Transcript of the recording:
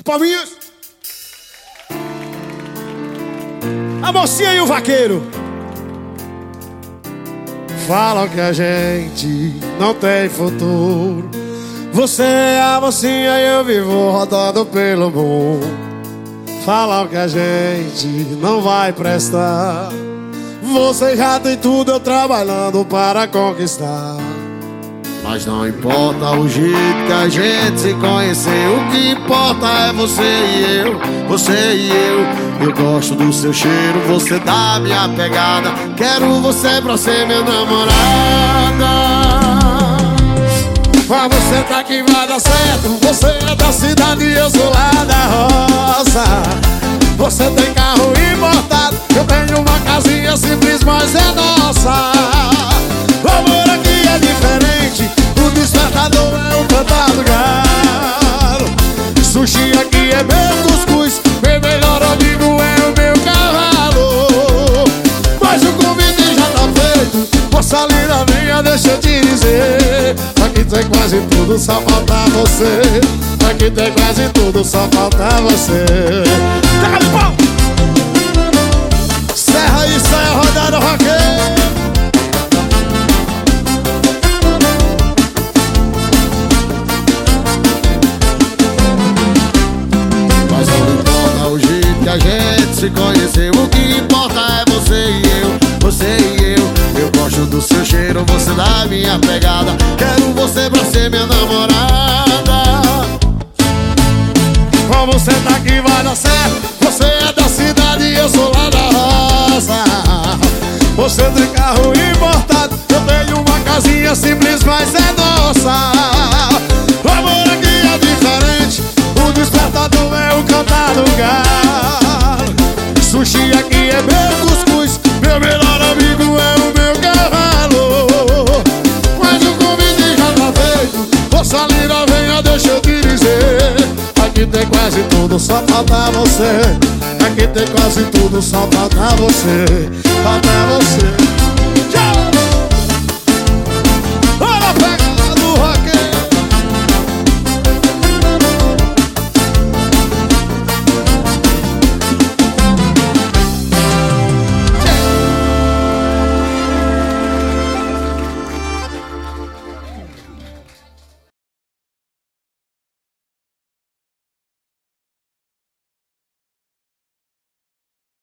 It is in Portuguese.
Palminhas. A mocinha e o vaqueiro. Falam que a gente não tem futuro. Você é a mocinha e eu vivo rodando pelo mundo. Falam que a gente não vai prestar. Você já tem tudo, eu trabalhando para conquistar. Mas não importa o jeito que a gente se conheceu O que importa é você e eu, você e eu. Eu gosto do seu cheiro, você dá minha pegada. Quero você pra ser minha namorada. Pra você tá que vai dar certo Você é da cidade e eu sou lá da roça. Você tem carro importado Eu tenho uma casinha simples, mas é nossa Moça linda minha, deixa eu te dizer Aqui tem quase tudo, só falta você. Aqui tem quase tudo, só falta você. Taca pau! Serra e serra, rodada roqueira a gente se conheceu. O que importa é você e eu, você e eu Eu gosto do seu cheiro, você da minha pegada. Quero você pra ser minha namorada. Com você tá aqui vai dar certo? Você é da cidade e eu sou lá da roça. Você tem carro importado Eu tenho uma casinha simples, mas é Moça linda, venha, deixa eu te dizer. Aqui tem quase tudo, só falta você. Aqui tem quase tudo, só falta você. Falta você